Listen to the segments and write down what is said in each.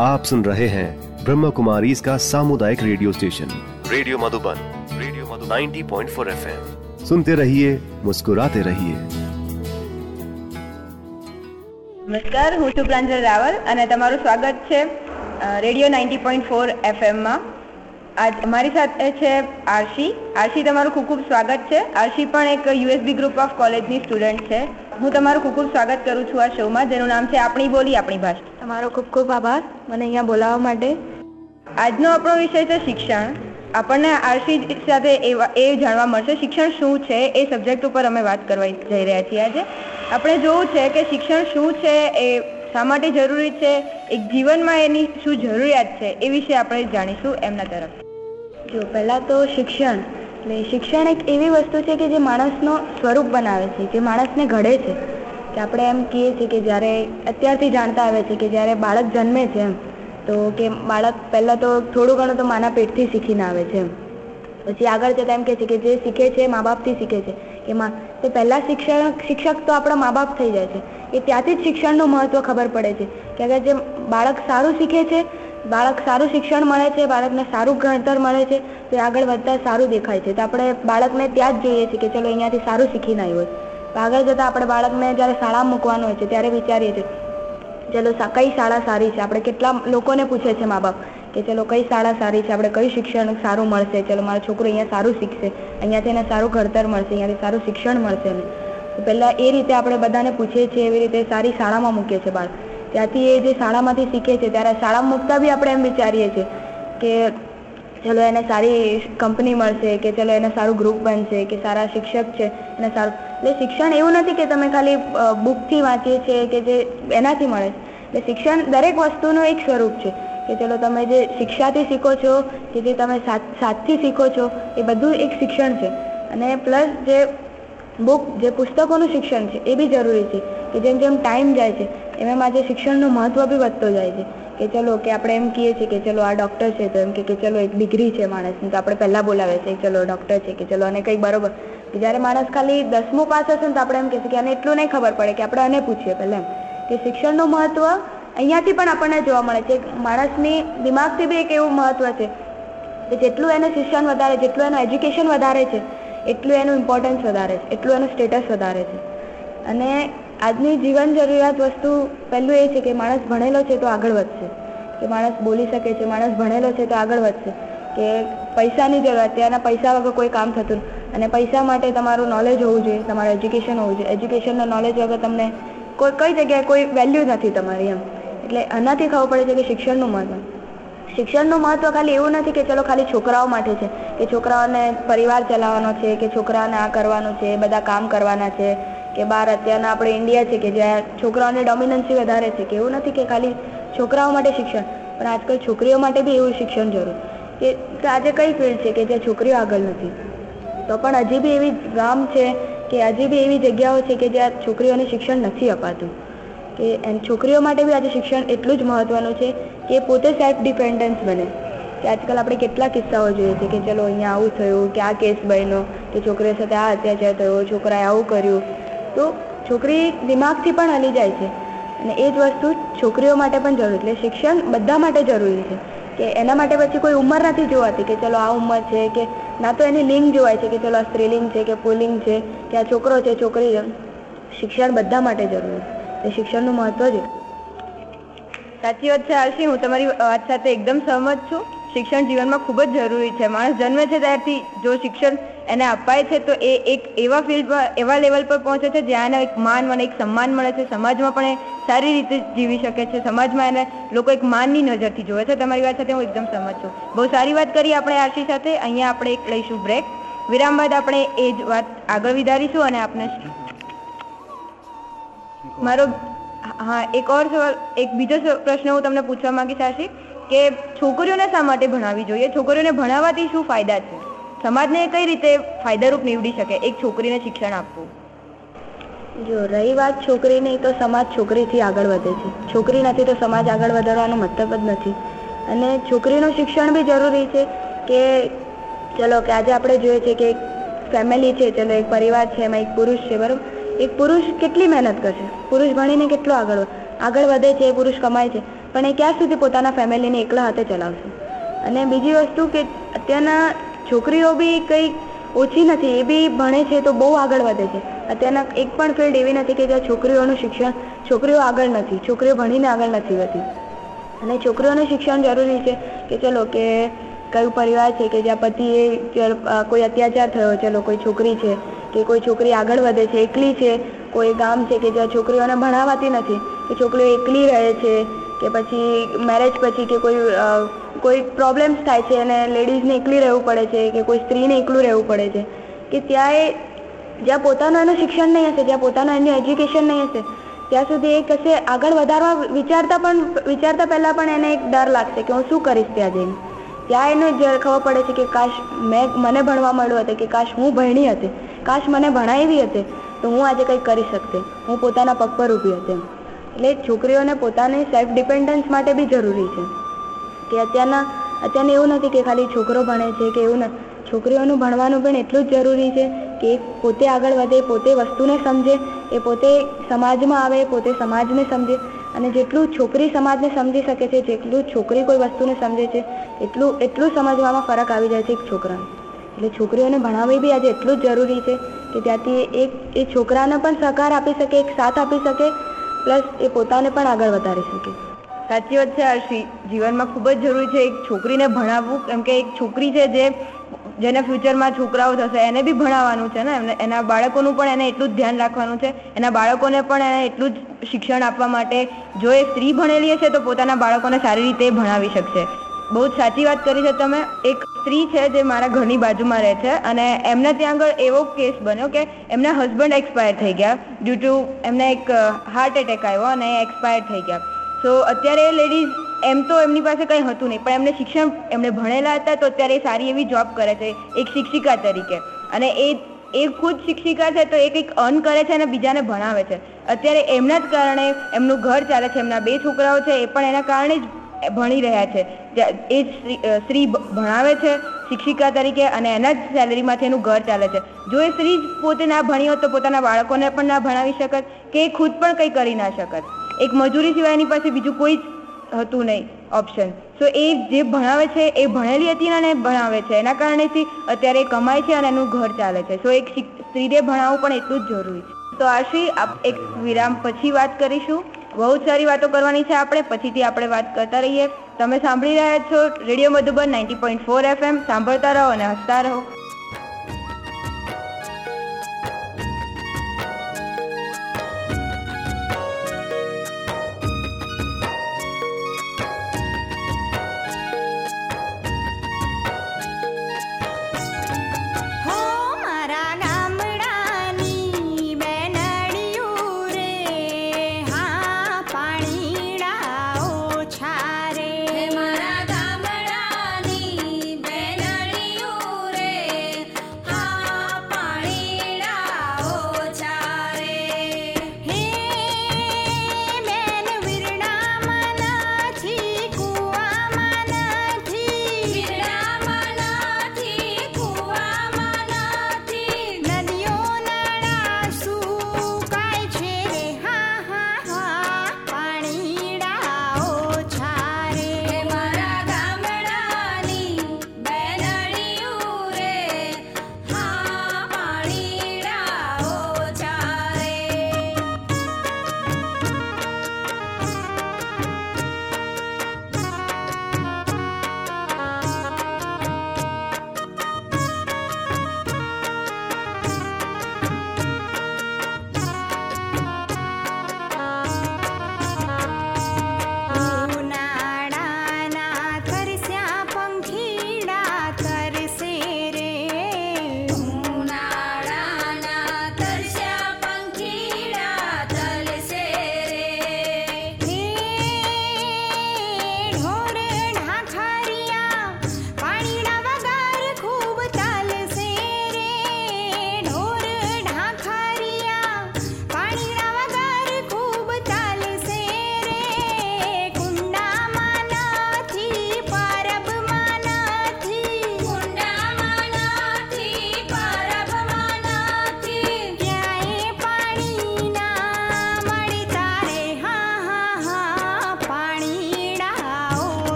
आप सुन रहे हैं ब्रह्म कुमारी इसका सामुदायिक radio station radio Madhuban radio Madhuban 90.4 FM सुनते रहिए मुस्कुराते रहिए નમસ્કાર હું છું પ્રાંજલ રાવલ અને તમારું સ્વાગત છે રેડિયો નાઇન્ટી પોઈન્ટ ફોર એફએમમાં આજ મારી સાથે છે આરશી આરશી તમારું ખૂબ ખૂબ સ્વાગત છે આરશી પણ એક યુએસબી ગ્રુપ ઓફ કોલેજની સ્ટુડન્ટ છે હું તમારું ખૂબ ખૂબ સ્વાગત કરું છું આ શોમાં જેનું નામ છે આપણી બોલી આપણી ભાષા તમારો ખૂબ ખૂબ આભાર મને અહીંયા બોલાવવા માટે. આજનો આપણો વિષય છે શિક્ષણ. આપણને આરસી સાથે એવા એ જાણવા મળશે શિક્ષણ શું છે એ સબ્જેક્ટ ઉપર અમે વાત કરવા જઈ રહ્યા છીએ આજે. આપણે જોવું છે કે શિક્ષણ શું છે એ શા માટે જરૂરી છે, એક જીવનમાં એની શું જરૂરિયાત છે એ વિશે આપણે જાણીશું એમના તરફ. જો પહેલાં તો શિક્ષણ. એટલે શિક્ષણ એક એવી વસ્તુ છે કે જે માણસનો સ્વરૂપ બનાવે છે, જે માણસને ઘડે છે. આપણે એમ કહીએ છીએ કે જ્યારે અત્યારથી જાણતા આવે છે કે જ્યારે બાળક જન્મે છે એમ, તો કે બાળક પહેલાં તો થોડું ઘણું તો માના પેટથી શીખીને આવે છે એમ. પછી આગળ જતાં એમ કહે છે કે જે શીખે છે મા બાપથી શીખે છે. કે માં, તો પહેલાં શિક્ષણ, શિક્ષક તો આપણા મા બાપ થઈ જાય છે. એ ત્યાંથી જ શિક્ષણનું મહત્ત્વ ખબર પડે છે. કે અગર જે બાળક સારું શીખે છે, બાળક સારું શિક્ષણ મળે છે, બાળકને સારું ગણતર મળે છે, તો આગળ વધતા સારું દેખાય છે. તો આપણે બાળકને ત્યાં જ જોઈએ છીએ કે ચલો અહીંયાથી સારું શીખીને આવ્યો તો આગળ જતાં આપણે બાળકને જ્યારે શાળામાં મૂકવાનું હોય છે, ત્યારે વિચારીએ છીએ, ચલો કઈ શાળા સારી છે? આપણે કેટલા લોકોને પૂછે છે મા બાપ કે, ચલો, કઈ શાળા સારી છે? આપણે કયું શિક્ષણ સારું મળશે? ચલો, મારો છોકરો અહીંયા સારું શીખશે. અહીંયાથી એને સારું ઘડતર મળશે અહીંયાથી સારું શિક્ષણ મળશે. એને પહેલાં એ રીતે આપણે બધાને પૂછીએ છીએ, એવી રીતે સારી શાળામાં મૂકીએ છીએ બાળક. ત્યાંથી એ જે શાળામાંથી શીખે છે, ત્યારે શાળામાં મૂકતા બી આપણે એમ વિચારીએ છીએ કે ચલો એને સારી કંપની મળશે કે ચલો એને સારું ગ્રુપ બનશે કે સારા શિક્ષક છે, એને સારું, એટલે શિક્ષણ એવું નથી કે તમે ખાલી બુકથી વાંચીએ છીએ કે જે એનાથી મળે છે. એટલે શિક્ષણ દરેક વસ્તુનું એક સ્વરૂપ છે કે ચલો તમે જે શિક્ષાથી શીખો છો કે જે તમે સાથથી શીખો છો એ બધું એક શિક્ષણ છે. અને પ્લસ જે બુક જે પુસ્તકોનું શિક્ષણ છે એ બી જરૂરી છે કે જેમ જેમ ટાઈમ જાય છે એમ એમ આજે શિક્ષણનું મહત્ત્વ બી વધતો જાય છે. કે ચલો કે આપણે એમ કહીએ છીએ કે ચલો આ ડૉક્ટર છે તો એમ કે ચલો એક ડિગ્રી છે માણસની. તો આપણે પહેલાં બોલાવે છે ચલો ડૉક્ટર છે કે ચલો અને કંઈ બરોબર. જ્યારે માણસ ખાલી દસમું પાસ હશે ને તો આપણે એમ કહીએ કે આને એટલું નહીં ખબર પડે કે આપણે આને પૂછીએ પહેલાં એમ. કે શિક્ષણનું મહત્ત્વ અહીંયાથી પણ આપણને જોવા મળે છે. માણસની દિમાગથી બી એક એવું મહત્ત્વ છે કે જેટલું એનું શિક્ષણ વધારે, જેટલું એનું એજ્યુકેશન વધારે છે, એટલું એનું ઇમ્પોર્ટન્સ વધારે છે, એટલું એનું સ્ટેટસ વધારે છે. અને આજની જીવન જરૂરિયાત વસ્તુ પહેલું એ છે કે માણસ ભણેલો છે તો આગળ વધશે. કે માણસ બોલી શકે છે, માણસ ભણેલો છે તો આગળ વધશે. કે પૈસાની જરૂર અત્યારના પૈસા વગર કોઈ કામ થતું અને પૈસા માટે તમારું નોલેજ હોવું જોઈએ, તમારું એજ્યુકેશન હોવું જોઈએ. એજ્યુકેશનનો નોલેજ વગર તમને કોઈ કઈ જગ્યાએ કોઈ વેલ્યુ નથી તમારી એમ. એટલે આનાથી ખબર પડે છે કે શિક્ષણનું મહત્વ. શિક્ષણનું મહત્વ ખાલી એવું નથી કે ચલો ખાલી છોકરાઓ માટે છે. કે છોકરાઓને પરિવાર ચલાવવાનો છે, કે છોકરાઓને આ કરવાનું છે, બધા કામ કરવાના છે. કે બહાર અત્યારના આપણે ઇન્ડિયા છે કે જ્યાં છોકરાઓને ડોમિનન્સી વધારે છે, કે એવું નથી કે ખાલી છોકરાઓ માટે શિક્ષણ, પણ આજકાલ છોકરીઓ માટે બી એવું શિક્ષણ જરૂર. કે આજે કઈ ફિલ્ડ છે કે જ્યાં છોકરીઓ આગળ નથી? તો પણ હજી બી એવી ગામ છે કે હજી બી એવી જગ્યાઓ છે કે જ્યાં છોકરીઓને શિક્ષણ નથી અપાતું. કે છોકરીઓ માટે બી આજે શિક્ષણ એટલું જ મહત્ત્વનું છે કે પોતે સેલ્ફ ડિપેન્ડન્સ બને. કે આજકાલ આપણે કેટલા કિસ્સાઓ જોઈએ છે કે ચલો અહીંયા આવું થયું, કે આ કેસ બન્યો, કે છોકરીઓ સાથે આ અત્યાચાર થયો, છોકરાએ આવું કર્યું. તો છોકરી દિમાગથી પણ હલી જાય છે. અને એ જ વસ્તુ છોકરીઓ માટે પણ જરૂરી એટલે શિક્ષણ બધા માટે જરૂરી છે. કે એના માટે પછી કોઈ ઉંમર નથી જોવાતી કે ચલો આ ઉંમર છે કે ના તો એની લિંગ જોવાય છે કે ચલો આ સ્ત્રીલિંગ છે કે પુલિંગ છે કે આ છોકરો છે, છોકરી છે. શિક્ષણ બધા માટે જરૂરી છે. શિક્ષણનું મહત્વ છે સાચી વાત છે આરસી હું તમારી વાત સાથે એકદમ સહમત છું. શિક્ષણ જીવનમાં ખૂબ જ જરૂરી છે. માણસ જન્મે છે ત્યારથી જો શિક્ષણ એને અપાય છે, તો એ એક એવા ફિલ્ડમાં એવા લેવલ પર પહોંચે છે જ્યાં એને એક માન મને એક સન્માન મળે છે. સમાજમાં પણ એ સારી રીતે જીવી શકે છે. સમાજમાં એને લોકો એક માનની નજરથી જોવે છે. તમારી વાત સાથે હું એકદમ સહમત છું. બહુ સારી વાત કરી આપણે આરસી સાથે. અહીંયા આપણે એક લઈશું બ્રેક વિરામ બાદ આપણે એ જ વાત આગળ વિધારીશું અને આપણે મારો, હા, એક ઓર સવાલ, એક બીજો પ્રશ્ન હું તમને પૂછવા માંગીશ આશી કે છોકરીઓને શા માટે ભણાવવી જોઈએ? છોકરીઓને ભણાવવાથી શું ફાયદા છે? સમાજને કઈ રીતે ફાયદારૂપ નીવડી શકે એક છોકરીને શિક્ષણ આપવું? જો રહી વાત છોકરીની, તો સમાજ છોકરીથી આગળ વધે છે. છોકરી નથી, તો સમાજ આગળ વધારવાનો મતલબ જ નથી. અને છોકરીનું શિક્ષણ બી જરૂરી છે કે, ચલો કે આજે આપણે જોઈએ છે કે એક ફેમિલી છે, ચલો એક પરિવાર છે, એમાં એક પુરુષ છે, બરાબર? એક પુરુષ કેટલી મહેનત કરશે? પુરુષ ભણીને કેટલો આગળ આગળ વધે છે, પુરુષ કમાય છે. પણ એ ક્યાં સુધી પોતાના ફેમિલીને એકલા હાથે ચલાવશે. અને બીજી વસ્તુ કે અત્યારના છોકરીઓ બી કંઈ ઓછી નથી, એ બી ભણે છે તો બહુ આગળ વધે છે. અત્યારના એક પણ ફિલ્ડ એવી નથી કે જ્યાં છોકરીઓનું શિક્ષણ, છોકરીઓ આગળ નથી, છોકરીઓ ભણીને આગળ નથી વધી અને છોકરીઓને શિક્ષણ જરૂરી છે કે ચલો કે કયું પરિવાર છે કે જ્યાં પતિએ કોઈ અત્યાચાર થયો, ચલો કોઈ છોકરી છે કે કોઈ છોકરી આગળ વધે છે, એકલી છે, કોઈ ગામ છે કે જ્યાં છોકરીઓને ભણાવાતી નથી કે છોકરીઓ એકલી રહે છે કે પછી મેરેજ પછી કે કોઈ કોઈ પ્રોબ્લેમ્સ થાય છે અને લેડીઝને એકલી રહેવું પડે છે કે કોઈ સ્ત્રીને એકલું રહેવું પડે છે, કે ત્યાં એ જ્યાં પોતાનું એનું શિક્ષણ નહીં હશે, જ્યાં પોતાનું એનું એજ્યુકેશન નહીં હશે, ત્યાં સુધી એ કશે આગળ વધારવા વિચારતા પણ, વિચારતા પહેલાં પણ એને એક ડર લાગશે કે હું શું કરીશ ત્યાં જઈને. ત્યાં એને ખબર પડે છે કે કાશ મેં, મને ભણવા મળ્યું હતું કે કાશ હું ભણી હતી, કાશ મને ભણાવી હતી, તો હું આજે કંઈક કરી શકતે, હું પોતાના પગ પર ઊભી હતી એટલે છોકરીઓને પોતાની સેલ્ફ ડિપેન્ડન્સ માટે બી જરૂરી છે. કે અત્યારના, અત્યારને એવું નથી કે ખાલી છોકરો ભણે છે કે એવું નથી છોકરીઓનું ભણવાનું પણ એટલું જ જરૂરી છે કે પોતે આગળ વધે, પોતે વસ્તુને સમજે, એ પોતે સમાજમાં આવે, પોતે સમાજને સમજે. અને જેટલું છોકરી સમાજને સમજી શકે છે, જેટલું છોકરી કોઈ વસ્તુને સમજે છે, એટલું એટલું સમજવામાં ફરક આવી જાય છે એક છોકરાને. એટલે છોકરીઓને ભણાવવી બી આજે એટલું જ જરૂરી છે કે ત્યાંથી એક એ છોકરાને પણ સહકાર આપી શકે, એક સાથ આપી શકે પ્લસ એ પોતાને પણ આગળ વધારી શકે. સાચી વાત છે હર્ષી. જીવનમાં ખૂબ જ જરૂરી છે એક છોકરીને ભણાવવું. કેમ કે એક છોકરી છે જે જેને ફ્યુચરમાં છોકરાઓ થશે, એને બી ભણાવવાનું છે ને? એમને, એના બાળકોનું પણ એને એટલું જ ધ્યાન રાખવાનું છે. એના બાળકોને પણ એને એટલું જ શિક્ષણ આપવા માટે જો એ સ્ત્રી ભણેલી હશે તો પોતાના બાળકોને સારી રીતે ભણાવી શકશે. બહુ જ સાચી વાત કરી છે તમે. એક સ્ત્રી છે જે મારા ઘરની બાજુમાં રહે છે અને એમને ત્યાં આગળ એવો કેસ બન્યો કે એમના હસબન્ડ એક્સપાયર થઈ ગયા ડ્યુ ટુ એમને એક હાર્ટ એટેક આવ્યો અને એ એક્સપાયર થઈ ગયા. સો અત્યારે એ લેડીઝ એમ તો એમની પાસે કંઈ હતું નહીં, પણ એમને શિક્ષણ એમણે ભણેલા હતા તો અત્યારે એ સારી એવી જોબ કરે છે, એક શિક્ષિકા તરીકે. અને એ એ ખુદ શિક્ષિકા છે તો એ કંઈક અર્ન કરે છે અને બીજાને ભણાવે છે. અત્યારે એમના જ કારણે એમનું ઘર ચાલે છે, એમના બે છોકરાઓ છે, એ પણ એના કારણે જ ભણી રહ્યા છે. એ સ્ત્રી ભણાવે છે શિક્ષિકા તરીકે અને એના જ સેલરીમાંથી એનું ઘર ચાલે છે. જો એ સ્ત્રી જ પોતે ના ભણી હોત તો પોતાના બાળકોને પણ ના ભણાવી શકત કે એ ખુદ પણ કંઈ કરી ના શકત. એક મજૂરી સિવાય એની પાસે બીજું કોઈ જ હતું નહીં ઓપ્શન સો એ જે ભણાવે છે એ ભણેલી હતી અને ભણાવે છે. એના કારણેથી અત્યારે કમાય છે અને એનું ઘર ચાલે છે. સો એક સ્ત્રીને ભણાવવું પણ એટલું જ જરૂરી છે. તો આશી એક વિરામ પછી વાત કરીશું. બહુ જ સારી વાતો કરવાની છે આપણે. પછીથી આપણે વાત કરતા રહીએ. તમે સાંભળી રહ્યા છો radio Madhuban ninety point four FM. સાંભળતા રહો અને હસતા રહો.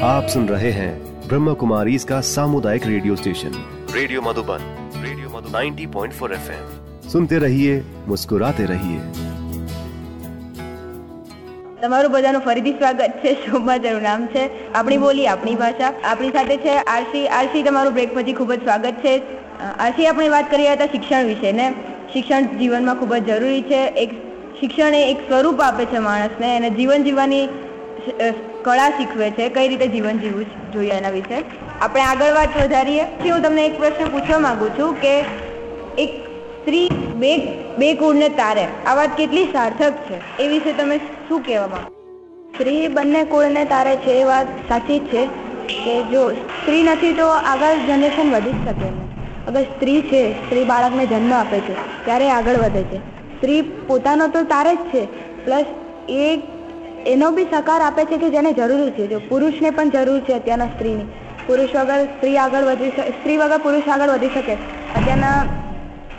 आप सुन रहे हैं ब्रह्म कुमारी इसका सामुदायिक radio station radio Madhuban radio Madhu 90.4 FM सुनते रहिए मुस्कुराते रहिए તમારું બધાનું ફરીથી સ્વાગત છે શોભા મારું નામ છે આપણી બોલી આપણી ભાષા આપણી સાથે છે આરસી આરસી તમારું બ્રેક પછી ખૂબ જ સ્વાગત છે અ, આરસી આપણે વાત કરી રહ્યા હતા શિક્ષણ વિશે ને શિક્ષણ જીવનમાં ખૂબ જ જરૂરી છે એક શિક્ષણ એ એક સ્વરૂપ આપે છે માણસને અને જીવન જીવવાની અ, કળા શીખવે છે, કઈ રીતે જીવન જીવવું જોઈએ એના વિશે. આપણે આગળ વાત વધારીએ. પછી હું તમને એક પ્રશ્ન પૂછવા માંગુ છું કે એક સ્ત્રી બે બે કુળને તારે. આ વાત કેટલી સાર્થક છે? એ વિશે તમે શું કહેવા માંગો? સ્ત્રી બંને કુળને તારે છે એ વાત સાચી જ છે કે જો સ્ત્રી નથી તો આગળ જનરેશન વધી શકે નહીં અગર સ્ત્રી છે, સ્ત્રી બાળકને જન્મ આપે છે, ત્યારે આગળ વધે છે. સ્ત્રી પોતાનો તો તારે જ છે, પ્લસ એ એનો બી સહકાર આપે છે કે જેને જરૂરી છે? જો પુરુષને પણ જરૂર છે અત્યારના સ્ત્રીની. પુરુષ વગર સ્ત્રી આગળ વધી શકે સ્ત્રી વગર પુરુષ આગળ વધી શકે. અત્યારના,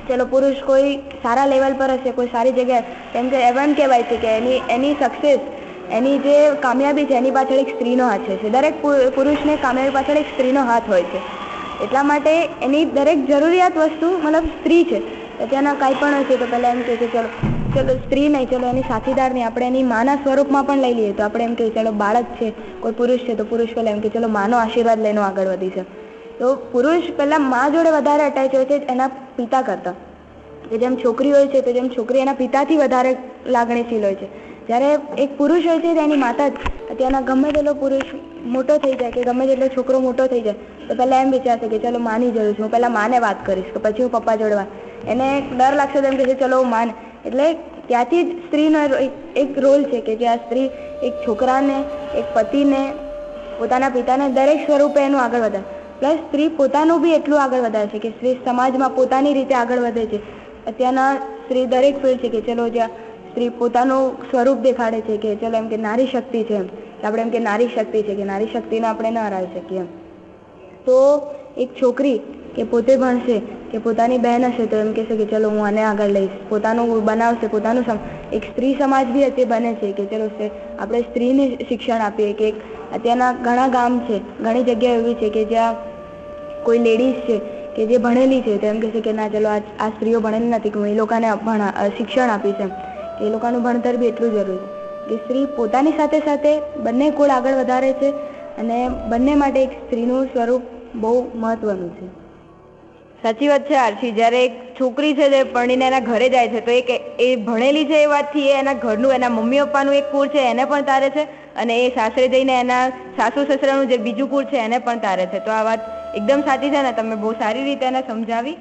ચલો પુરુષ કોઈ સારા લેવલ પર હશે, કોઈ સારી જગ્યાએ, કેમ કે એવન કહેવાય છે કે એની એની સક્સેસ એની જે કામયાબી છે, એની પાછળ એક સ્ત્રીનો હાથ છે. દરેક પુરુષને કામયાબી પાછળ એક સ્ત્રીનો હાથ હોય છે. એટલા માટે એની દરેક જરૂરિયાત વસ્તુ મતલબ સ્ત્રી છે. અત્યારના કાંઈ પણ હશે તો પહેલાં એમ કહે છે, ચલો ચલો, સ્ત્રી નહીં, ચલો, એની સાથીદાર નહીં આપણે એની માના સ્વરૂપમાં પણ લઈ લઈએ. તો આપણે એમ કહીએ, ચલો, બાળક છે, કોઈ પુરુષ છે, તો પુરુષ પહેલાં એમ કે ચલો, માનો આશીર્વાદ લઈને આગળ વધી છે. તો પુરુષ પહેલાં મા જોડે વધારે અટેચ હોય છે એના પિતા કરતાં. કે જેમ છોકરી હોય છે, તો જેમ છોકરી એના પિતાથી વધારે લાગણીશીલ હોય છે. જ્યારે એક પુરુષ હોય છે તેની માતા જ. અત્યારના ગમે તેટલો પુરુષ મોટો થઈ જાય, કે ગમે તેટલો છોકરો મોટો થઈ જાય, તો પહેલાં એમ વિચારશે કે, ચલો, માની જરૂર છે. હું પહેલાં માને વાત કરીશ, કે પછી હું પપ્પા જોડે વાત. એને ડર લાગશે તો એમ કહેશે, ચલો, હું માન. એટલે ત્યાંથી જ સ્ત્રીનો એક રોલ છે કે જે આ સ્ત્રી એક છોકરાને, એક પતિને, પોતાના પિતાને દરેક સ્વરૂપે એનું આગળ વધારે. પ્લસ સ્ત્રી પોતાનું બી એટલું આગળ વધારે છે કે સ્ત્રી સમાજમાં પોતાની રીતે આગળ વધે છે. અત્યારના સ્ત્રી દરેક ફિલ્ડ છે કે ચલો જ્યાં સ્ત્રી પોતાનું સ્વરૂપ દેખાડે છે કે ચલો એમ કે નારી શક્તિ છે એમ. આપણે એમ કે નારી શક્તિ છે કે નારી શક્તિને આપણે ન હરાવી શકીએ એમ. તો એક છોકરી કે પોતે ભણશે કે પોતાની બહેન હશે તો એમ કહેશે કે ચલો હું આને આગળ લઈશ. પોતાનું બનાવશે, પોતાનું એક સ્ત્રી સમાજ બી અત્યારે બને છે કે ચલો આપણે સ્ત્રીને શિક્ષણ આપીએ કે અત્યારના ઘણા ગામ છે, ઘણી જગ્યા એવી છે કે જ્યાં કોઈ લેડીઝ છે કે જે ભણેલી છે તો એમ કહેશે કે ના ચલો આ સ્ત્રીઓ ભણેલી નથી હું એ લોકોને ભણા શિક્ષણ આપીશ એમ. કે એ લોકોનું ભણતર બી એટલું જરૂરી કે સ્ત્રી પોતાની સાથે સાથે બંને કુળ આગળ વધારે છે અને બંને માટે એક સ્ત્રીનું સ્વરૂપ બહુ મહત્વનું છે. સાચી વાત છે, આરસી. જ્યારે એક છોકરી છે, જે પરણીને એના ઘરે જાય છે, તો એક એ ભણેલી છે એ વાતથી એ એના ઘરનું, એના મમ્મી પપ્પાનું એક કુળ છે, એને પણ તારે છે અને એ સાસરે જઈને એના સાસુ સસરાનું જે બીજું કુળ છે, એને પણ તારે છે. તો આ વાત એકદમ સાચી છે ને? તમે બહુ સારી રીતે એને સમજાવી.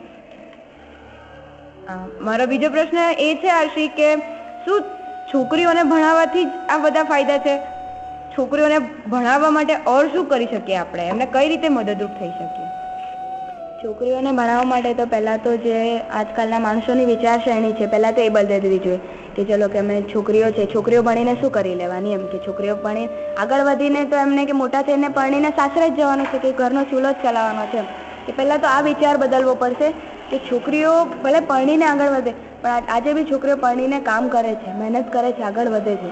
મારો બીજો પ્રશ્ન એ છે, આરસી, કે શું છોકરીઓને ભણાવવાથી જ આ બધા ફાયદા છે? છોકરીઓને ભણાવવા માટે ઓર શું કરી શકીએ આપણે? એમને કઈ રીતે મદદરૂપ થઈ શકીએ? છોકરીઓને ભણાવવા માટે તો પહેલાં તો જે આજકાલના માણસોની વિચારસરણી છે, પહેલાં તો એ બદલી દેવી જોઈએ કે ચલો કે અમે છોકરીઓ છે, છોકરીઓ ભણીને શું કરી લેવાની એમ કે છોકરીઓ ભણી આગળ વધીને તો એમને કે મોટા થઈને પરણીને સાસરે જ જવાનું છે કે ઘરનો ચૂલો જ ચલાવવાનો છે કે પહેલાં તો આ વિચાર બદલવો પડશે કે છોકરીઓ ભલે પરણીને આગળ વધે, પણ આજે બી છોકરીઓ પરણીને કામ કરે છે, મહેનત કરે છે, આગળ વધે છે.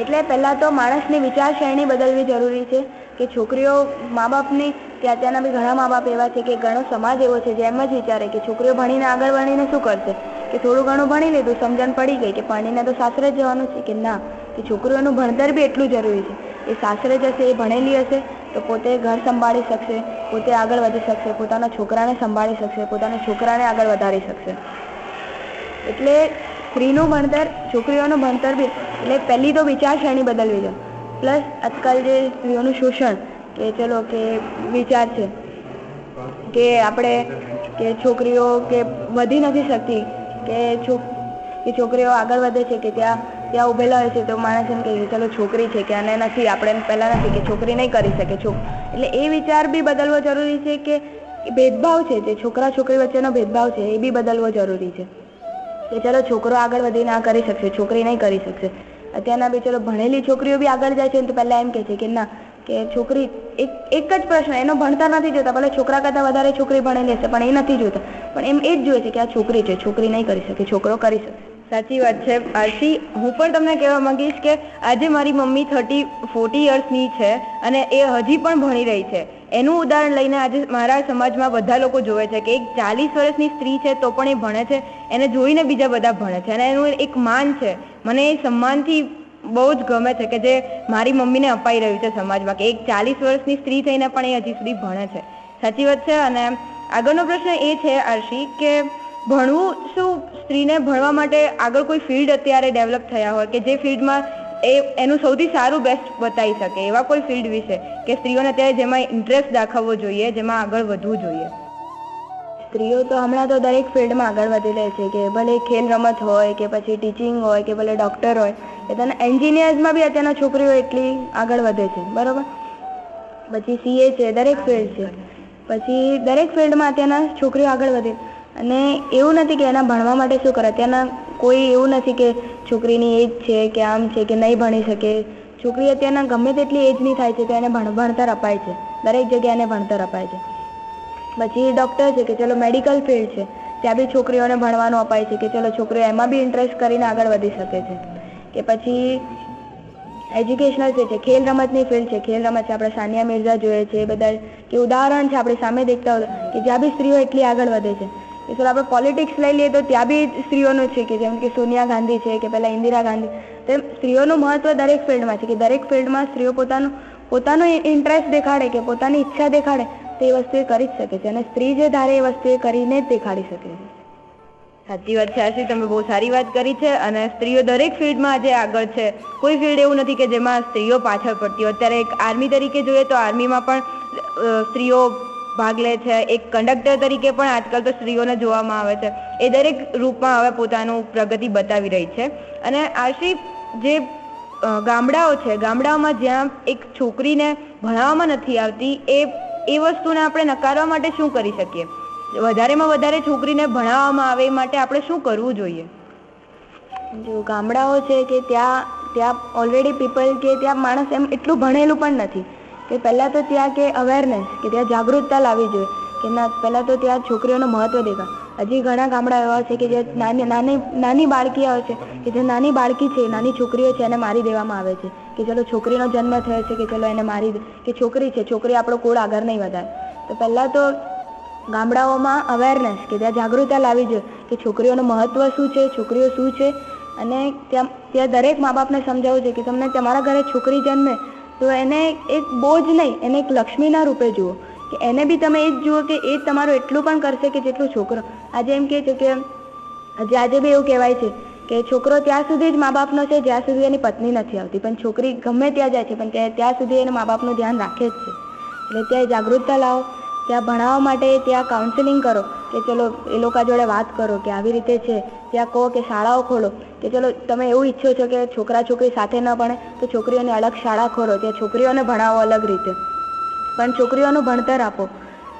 એટલે પહેલાં તો માણસની વિચારસરણી બદલવી જરૂરી છે કે છોકરીઓ મા બાપની કે અત્યારના બી ઘણા મા બાપ એવા છે કે ઘણો સમાજ એવો છે જેમ જ વિચારે કે છોકરીઓ ભણીને આગળ ભણીને શું કરશે? કે થોડું ઘણું ભણી લીધું, સમજણ પડી ગઈ કે ભણીને તો સાસરે જ જવાનું છે કે ના? કે છોકરીઓનું ભણતર બી એટલું જરૂરી છે. એ સાસરે જશે, એ ભણેલી હશે, તો પોતે ઘર સંભાળી શકશે, પોતે આગળ વધી શકશે, પોતાના છોકરાને સંભાળી શકશે, પોતાના છોકરાને આગળ વધારી શકશે. એટલે સ્ત્રીનું ભણતર, છોકરીઓનું ભણતર બી, એટલે પહેલી તો વિચારસરણી બદલવી છે. પ્લસ આજકાલ જે સ્ત્રીઓનું શોષણ કે ચલો કે વિચાર છે કે આપણે કે છોકરીઓ કે વધી નથી શકતી કે છો કે છોકરીઓ આગળ વધે છે કે ત્યાં ત્યાં ઉભેલા હોય છે તો માણસ એમ કે ચલો, છોકરી છે કે આને નથી, આપણે પહેલાં નથી કે છોકરી નહીં કરી શકે. છો એટલે એ વિચાર બી બદલવો જરૂરી છે કે ભેદભાવ છે, જે છોકરા છોકરી વચ્ચેનો ભેદભાવ છે, એ બી બદલવો જરૂરી છે. કે ચલો, છોકરો આગળ વધીને આ કરી શકશે, છોકરી નહીં કરી શકશે. અત્યારના બી ચલો ભણેલી છોકરીઓ બી આગળ જાય છે તો પહેલાં એમ કહે છે કે, ના કે છોકરી એક એક જ પ્રશ્ન, એનો ભણતર નથી જોતા, ભલે છોકરા કરતાં વધારે છોકરી ભણેલી હશે, પણ એ નથી જોતા. પણ એમ એ જ જોઈએ છે કે આ છોકરી છે, છોકરી નહીં કરી શકે, છોકરો કરી શકે. સાચી વાત છે, આરસી, હું પણ તમને કહેવા માંગીશ કે આજે મારી મમ્મી થર્ટી, ફોર્ટી યર્સની છે અને એ હજી પણ ભણી રહી છે. એનું ઉદાહરણ લઈને આજે મારા સમાજમાં બધા લોકો જોવે છે કે એક ચાલીસ વર્ષની સ્ત્રી છે તો પણ એ ભણે છે, એને જોઈને બીજા બધા ભણે છે અને એનું એક માન છે. મને એ સન્માનથી બહુ જ ગમે છે કે જે મારી મમ્મીને અપાઈ રહ્યું છે સમાજમાં, કે એક ચાલીસ વર્ષની સ્ત્રી થઈને પણ એ હજી સુધી ભણે છે. સાચી વાત છે અને આગળનો પ્રશ્ન એ છે, આરશી, કે ભણવું શું સ્ત્રીને ભણવા માટે આગળ કોઈ ફિલ્ડ અત્યારે ડેવલપ થયા હોય, કે જે ફિલ્ડમાં એ એનું સૌથી સારું બેસ્ટ બતાવી શકે, એવા કોઈ ફિલ્ડ વિશે, કે સ્ત્રીઓને અત્યારે જેમાં ઇન્ટરેસ્ટ દાખવવો જોઈએ, જેમાં આગળ વધવું જોઈએ? સ્ત્રીઓ તો હમણાં તો દરેક ફિલ્ડમાં આગળ વધી રહી છે કે ભલે ખેલ રમત હોય કે પછી ટીચિંગ હોય કે ભલે ડૉક્ટર હોય કે તને એન્જિનિયર્સમાં બી અત્યારના છોકરીઓ એટલી આગળ વધે છે, બરાબર? પછી સીએ છે, દરેક ફિલ્ડ છે. પછી દરેક ફિલ્ડમાં અત્યારના છોકરીઓ આગળ વધે. અને એવું નથી કે એના ભણવા માટે શું કરે, અત્યારના કોઈ એવું નથી કે છોકરીની એજ છે કે આમ છે કે નહીં ભણી શકે. છોકરી અત્યારના ગમે તેટલી એજની થાય છે તો એને ભણ, ભણતર અપાય છે. દરેક જગ્યાએ એને ભણતર અપાય છે. પછી ડૉક્ટર છે કે ચલો મેડિકલ ફિલ્ડ છે, ત્યાં બી છોકરીઓને ભણવાનું અપાય છે કે ચલો છોકરીઓ એમાં બી ઇન્ટરેસ્ટ કરીને આગળ વધી શકે છે. કે પછી એજ્યુકેશનલ છે છે, ખેલ રમતની ફિલ્ડ છે, ખેલ રમત છે, આપણે સાનિયા મિર્ઝા જોઈએ છે બધા કે ઉદાહરણ છે, આપણે સામે દેખતા કે જ્યાં બી સ્ત્રીઓ એટલી આગળ વધે છે. કે ચલો આપણે પોલિટિક્સ લઈ લઈએ તો ત્યાં બી સ્ત્રીઓનું છે કે જેમ કે સોનિયા ગાંધી છે કે પહેલાં ઇન્દિરા ગાંધી. તેમ સ્ત્રીઓનું મહત્વ દરેક ફિલ્ડમાં છે કે દરેક ફિલ્ડમાં સ્ત્રીઓ પોતાનું, પોતાનો ઇન્ટરેસ્ટ દેખાડે કે પોતાની ઈચ્છા દેખાડે તો વસ્તુ એ કરી જ શકે છે અને સ્ત્રી જે ધારે એ વસ્તુ એ કરીને જ દેખાડી શકે છે. સાચી વાત છે આશી, તમે બહુ સારી વાત કરી છે અને સ્ત્રીઓ દરેક ફિલ્ડમાં આજે આગળ છે. કોઈ ફિલ્ડ એવું નથી કે જેમાં સ્ત્રીઓ પાછળ પડતી હોય. અત્યારે એક આર્મી તરીકે જોઈએ તો આર્મીમાં પણ સ્ત્રીઓ ભાગ લે છે. એક કંડક્ટર તરીકે પણ આજકાલ તો સ્ત્રીઓને જોવામાં આવે છે. એ દરેક રૂપમાં હવે પોતાનું પ્રગતિ બતાવી રહી છે. અને આશી, જે ગામડાઓ છે, ગામડાઓમાં જ્યાં એક છોકરીને ભણાવવામાં નથી આવતી, એ એ વસ્તુને આપણે નકારવા માટે શું કરી શકીએ? વધારેમાં વધારે છોકરીને ભણાવવામાં આવે એ માટે આપણે શું કરવું જોઈએ? જો ગામડાઓ છે કે ત્યાં ત્યાં ઓલરેડી પીપલ કે ત્યાં માણસ એમ એટલું ભણેલું પણ નથી કે પહેલાં તો ત્યાં કે અવેરનેસ કે ત્યાં જાગૃતતા લાવવી જોઈએ. કે ના, પહેલાં તો ત્યાં છોકરીઓનું મહત્ત્વ દેખાય. હજી ઘણા ગામડા એવા છે કે જે નાની નાની નાની બાળકીઓ છે કે જે નાની બાળકી છે, નાની છોકરીઓ છે એને મારી દેવામાં આવે છે કે ચલો છોકરીનો જન્મ થયો છે કે ચલો એને મારી કે છોકરી છે, છોકરી આપણો કોળ આગળ નહીં વધારે. તો પહેલાં તો ગામડાઓમાં અવેરનેસ કે ત્યાં જાગૃતતા લાવી જોઈએ કે છોકરીઓનું મહત્ત્વ શું છે, છોકરીઓ શું છે અને ત્યાં ત્યાં દરેક મા બાપને સમજાવવું છે કે તમને તમારા ઘરે છોકરી જન્મે તો એને એક બોજ નહીં, એને એક લક્ષ્મીના રૂપે જુઓ. કે એને બી તમે એ જ જુઓ કે એ તમારું એટલું પણ કરશે કે જેટલું છોકરો. આજે એમ કહે છે કે, આજે આજે બી એવું કહેવાય છે કે છોકરો ત્યાં સુધી જ મા બાપનો છે, જ્યાં સુધી એની પત્ની નથી આવતી. પણ છોકરી ગમે ત્યાં જાય છે, પણ ત્યાં સુધી એને મા બાપનું ધ્યાન રાખે જ છે. એટલે ત્યાં જાગૃતતા લાવો, ત્યાં ભણાવવા માટે ત્યાં કાઉન્સેલિંગ કરો, કે ચલો એ લોકો જોડે વાત કરો કે આવી રીતે છે. ત્યાં કહો કે શાળાઓ ખોલો, કે ચલો તમે એવું ઈચ્છો છો કે છોકરા છોકરી સાથે ન ભણે, તો છોકરીઓને અલગ શાળા ખોલો, ત્યાં છોકરીઓને ભણાવો અલગ રીતે. પણ છોકરીઓનું ભણતર આપો.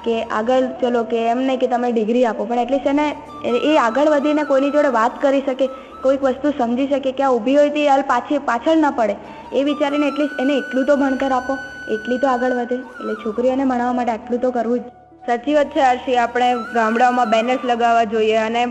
કે આગળ ચલો કે એમ નહીં કે તમે ડિગ્રી આપો. પણ એટલીસ્ટ એને એ- આગળ વધીને કોઈની જોડે વાત કરી શકે, કોઈક વસ્તુ સમજી શકે કે આ ઊભી હોય તો હાલ પાછી પાછળ ન પડે. એ વિચારીને એટલીસ્ટ એને એટલું તો ભણતર આપો. એટલી તો આગળ વધે. એટલે છોકરીઓને ભણાવવા માટે આટલું તો કરવું જ. સાચી વાત છે આરસી. આપણે ગામડાઓમાં બેનર્સ લગાવવા જોઈએ અને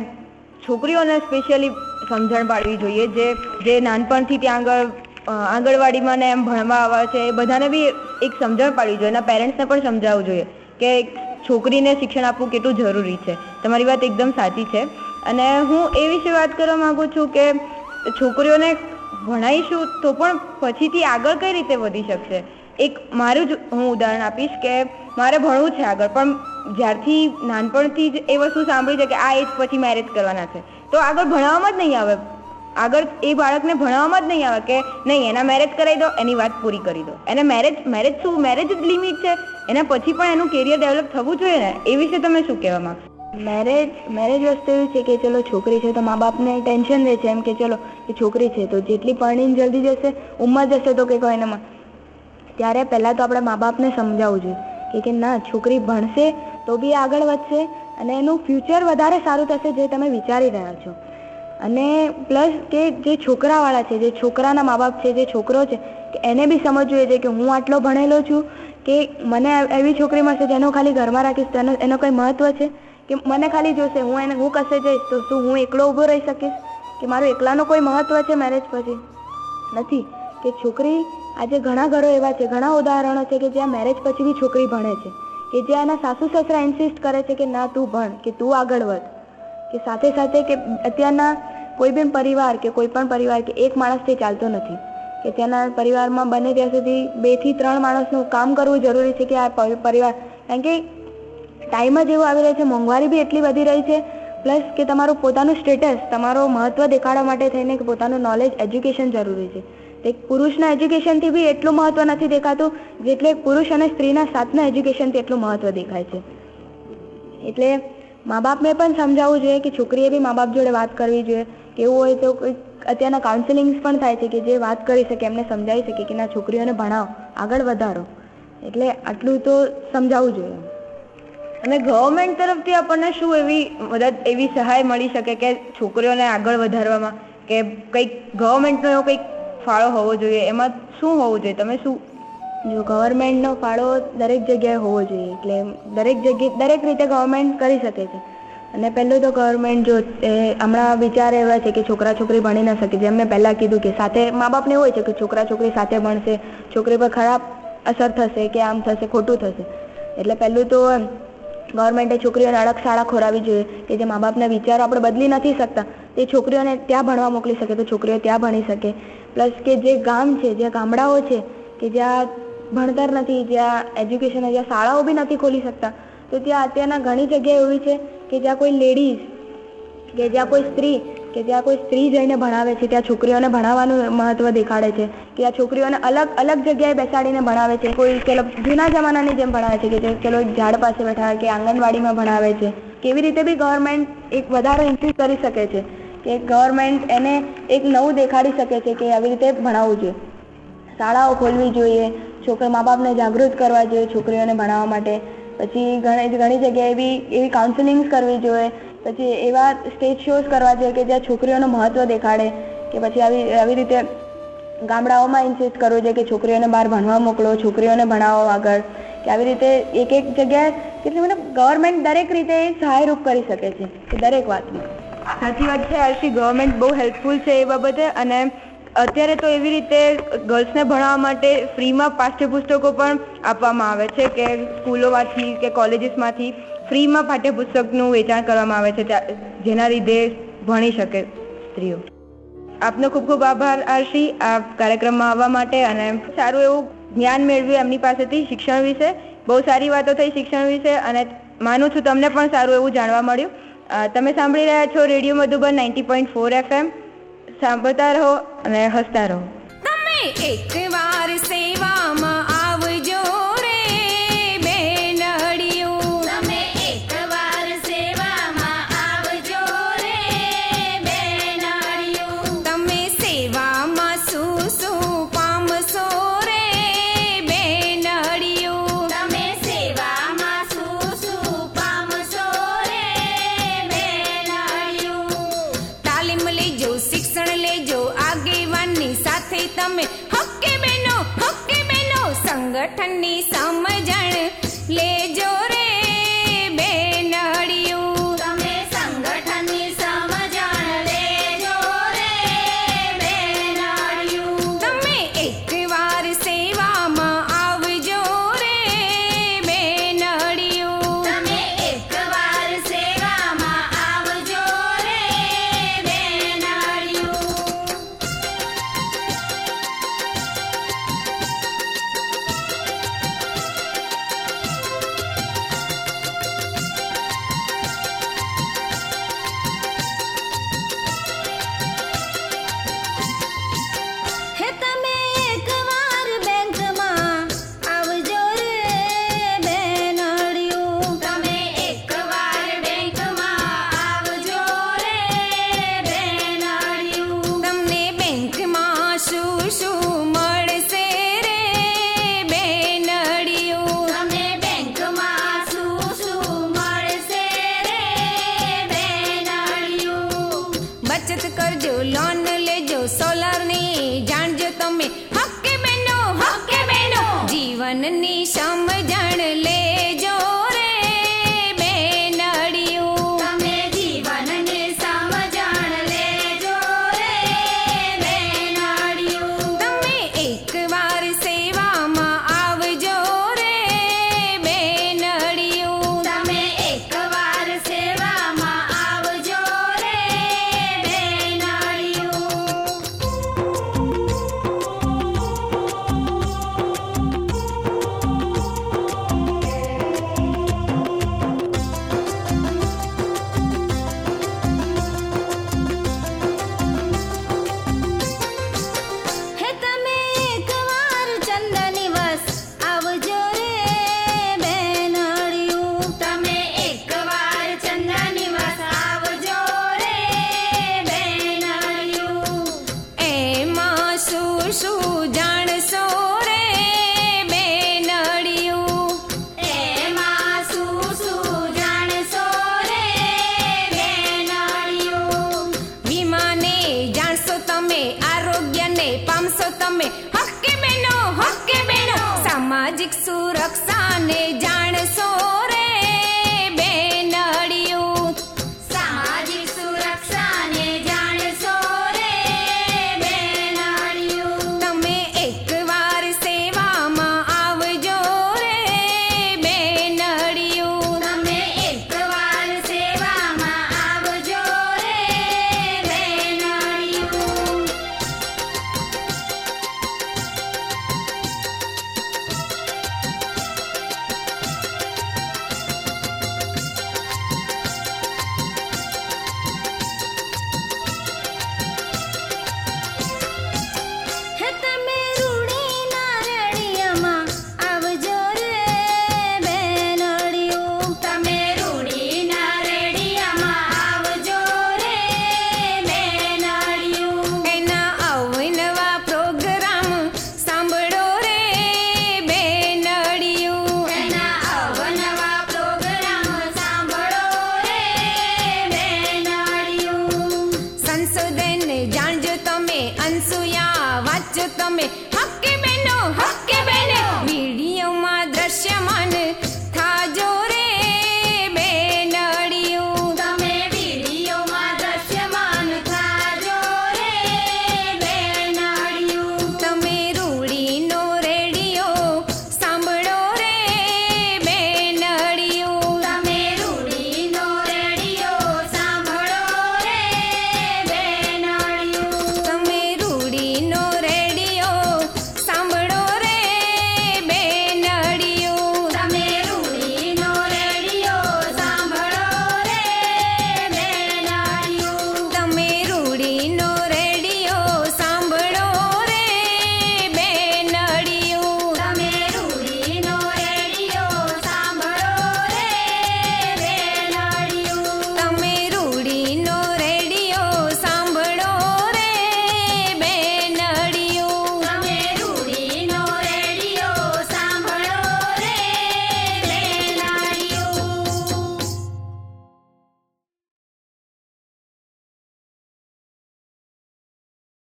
છોકરીઓને સ્પેશિયલી સમજણ પાડવી જોઈએ. જે જે નાનપણથી ત્યાં આગળ આંગણવાડીમાં ને એમ ભણવા આવે છે, એ બધાને બી એક સમજણ પાડવી જોઈએ એના પેરેન્ટ્સને પણ સમજાવવું જોઈએ કે એક છોકરીને શિક્ષણ આપવું કેટલું જરૂરી છે. તમારી વાત એકદમ સાચી છે. અને હું એ વિશે વાત કરવા માંગુ છું કે છોકરીઓને ભણાવીશું તો પણ પછીથી આગળ કઈ રીતે વધી શકશે? એક મારું જ હું ઉદાહરણ આપીશ કે મારે ભણવું છે આગળ, પણ જ્યારથી નાનપણથી જ એ વસ્તુ સાંભળી છે કે આ એજ પછી મેરેજ કરવાના છે. તો આગળ ભણાવવામાં જ નહીં આવે. આગળ એ બાળકને ભણાવવામાં જ નહીં આવે કે નહીં, એના મેરેજ કરાવી દો, એની વાત પૂરી કરી દો. એને મેરેજ મેરેજ શું? મેરેજ જ લિમિટ છે. એના પછી પણ એનું કેરિયર ડેવલપ થવું જોઈએ ને? એ વિશે તમે શું કહેવા માંગો મેરેજ મેરેજ વસ્તુ એવી છે કે ચલો છોકરી છે તો મા બાપને ટેન્શન રહે છે એમ કે ચલો કે છોકરી છે તો જેટલી પરણીને જલ્દી જશે, ઉંમર જશે તો કે એનામાં ત્યારે પહેલાં તો આપણે મા બાપને સમજાવવું જોઈએ કે ના, છોકરી ભણશે તો બી આગળ વધશે અને એનું ફ્યુચર વધારે સારું થશે જે તમે વિચારી રહ્યા છો. અને પ્લસ કે જે છોકરાવાળા છે, જે છોકરાના મા બાપ છે, જે છોકરો છે એને બી સમજવું જોઈએ કે હું આટલો ભણેલો છું કે મને એવી છોકરી મળશે જેનો ખાલી ઘરમાં રાખીશ તો એનો એનો કંઈ મહત્વ છે? કે મને ખાલી જોશે, હું એને, હું કશે જઈશ, તો શું હું એકલો ઊભો રહી શકીશ? કે મારું એકલાનો કોઈ મહત્વ છે મેરેજ પછી? નથી. કે છોકરી આજે ઘણા ઘરો એવા છે, ઘણા ઉદાહરણો છે કે જ્યાં મેરેજ પછી બી છોકરી ભણે છે. કે જ્યાં એના સાસુ સસરા ઇન્સિસ્ટ કરે છે કે ના, તું ભણ, કે તું આગળ વધ. કે સાથે સાથે કે અત્યારના કોઈ પણ પરિવાર કે કોઈ પણ પરિવાર કે એક માણસથી ચાલતો નથી. કે ત્યાંના પરિવારમાં બને ત્યાં સુધી બેથી ત્રણ માણસનું કામ કરવું જરૂરી છે કે આ પરિવાર, કારણ કે ટાઈમ જ એવો આવી રહ્યો છે, મોંઘવારી બી એટલી વધી રહી છે પ્લસ કે તમારું પોતાનું સ્ટેટસ તમારો મહત્વ દેખાડવા માટે થઈને કે પોતાનું નોલેજ એજ્યુકેશન જરૂરી છે. તે પુરુષના એજ્યુકેશનથી બી એટલું મહત્વ નથી દેખાતું, જેટલે પુરુષ અને સ્ત્રીના સાથના એજ્યુકેશનથી એટલું મહત્વ દેખાય છે. એટલે મા બાપને પણ સમજાવવું જોઈએ કે છોકરીએ બી મા બાપ જોડે વાત કરવી જોઈએ. કેવું હોય તો અત્યારના કાઉન્સેલિંગ્સ પણ થાય છે કે જે વાત કરી શકે, એમને સમજાવી શકે કે ના, છોકરીઓને ભણાવો, આગળ વધારો. એટલે આટલું તો સમજાવવું જોઈએ. અને ગવર્મેન્ટ તરફથી આપણને શું એવી મદદ, એવી સહાય મળી શકે કે છોકરીઓને આગળ વધારવામાં? કે કંઈક ગવર્મેન્ટનો એવો કંઈક ફાળો હોવો જોઈએ? એમાં શું હોવું જોઈએ? તમે શું જો ગવર્મેન્ટનો ફાળો દરેક જગ્યાએ હોવો જોઈએ. એટલે દરેક જગ્યાએ, દરેક રીતે ગવર્મેન્ટ કરી શકે છે. અને પહેલું તો ગવર્મેન્ટ જો હમણાં વિચાર એવા છે કે છોકરા છોકરી ભણી ન શકે. જેમ મેં પહેલાં કીધું કે સાથે મા બાપને હોય છે કે છોકરા છોકરી સાથે ભણશે, છોકરી પર ખરાબ અસર થશે કે આમ થશે, ખોટું થશે. એટલે પહેલું તો ગવર્મેન્ટે છોકરીઓને અલગ શાળા ખોરાવી જોઈએ કે જે મા બાપના વિચારો આપણે બદલી નથી શકતા. તે છોકરીઓને ત્યાં ભણવા મોકલી શકે તો છોકરીઓ ત્યાં ભણી શકે. પ્લસ કે જે ગામ છે, જે ગામડાઓ છે, કે જ્યાં ભણતર નથી, જ્યાં એજ્યુકેશન જ્યાં શાળાઓ બી નથી ખોલી શકતા. તો ત્યાં અત્યારના ઘણી જગ્યાએ એવી છે કે જ્યાં કોઈ લેડીઝ કે જ્યાં કોઈ સ્ત્રી કે જ્યાં કોઈ સ્ત્રી જઈને ભણાવે છે, ત્યાં છોકરીઓને ભણાવવાનું મહત્વ દેખાડે છે. કે આ છોકરીઓને અલગ અલગ જગ્યાએ બેસાડીને ભણાવે છે. કોઈ ચલો જૂના જમાનાની જેમ ભણાવે છે કે ચલો ઝાડ પાસે બેઠા કે આંગણવાડીમાં ભણાવે છે. કેવી રીતે બી ગવર્મેન્ટ એક વધારે ઇન્ક્રીઝ કરી શકે છે. કે ગવર્મેન્ટ એને એક નવું દેખાડી શકે છે કે આવી રીતે ભણાવવું જોઈએ. શાળાઓ ખોલવી જોઈએ. છોકરા મા બાપને જાગૃત કરવા જોઈએ છોકરીઓને ભણાવવા માટે. પછી ઘણી ઘણી જગ્યાએ એવી એવી કાઉન્સેલિંગ્સ કરવી જોઈએ. પછી એવા સ્ટેજ શોઝ કરવા જોઈએ કે જ્યાં છોકરીઓનું મહત્વ દેખાડે. કે પછી આવી આવી રીતે ગામડાઓમાં ઇન્સિસ્ટ કરવું જોઈએ કે છોકરીઓને બહાર ભણવા મોકલો, છોકરીઓને ભણાવો આગળ. કે આવી રીતે એક એક જગ્યાએ કેટલી, મતલબ ગવર્મેન્ટ દરેક રીતે સહાયરૂપ કરી શકે છે દરેક વાતમાં. સાચી વાત છે, આરસી ગવર્મેન્ટ બહુ હેલ્પફુલ છે એ બાબતે. અને અત્યારે તો એવી રીતે ગર્લ્સને ભણાવવા માટે ફ્રીમાં પાઠ્યપુસ્તકો પણ આપવામાં આવે છે કે સ્કૂલોમાંથી કે કોલેજીસમાંથી ફ્રીમાં પાઠ્યપુસ્તકનું વેચાણ કરવામાં આવે છે જેના લીધે ભણી શકે સ્ત્રીઓ. આપનો ખૂબ ખૂબ આભાર, આરસી. આ કાર્યક્રમમાં આવવા માટે અને સારું એવું જ્ઞાન મેળવ્યું એમની પાસેથી શિક્ષણ વિશે. બહુ સારી વાતો થઈ શિક્ષણ વિશે અને માનું છું તમને પણ સારું એવું જાણવા મળ્યું. તમે સાંભળી રહ્યા છો radio Madhuban ninety point four FM સાંભળતા રહો અને હસતા રહો. તમે એક વાર સેવામાં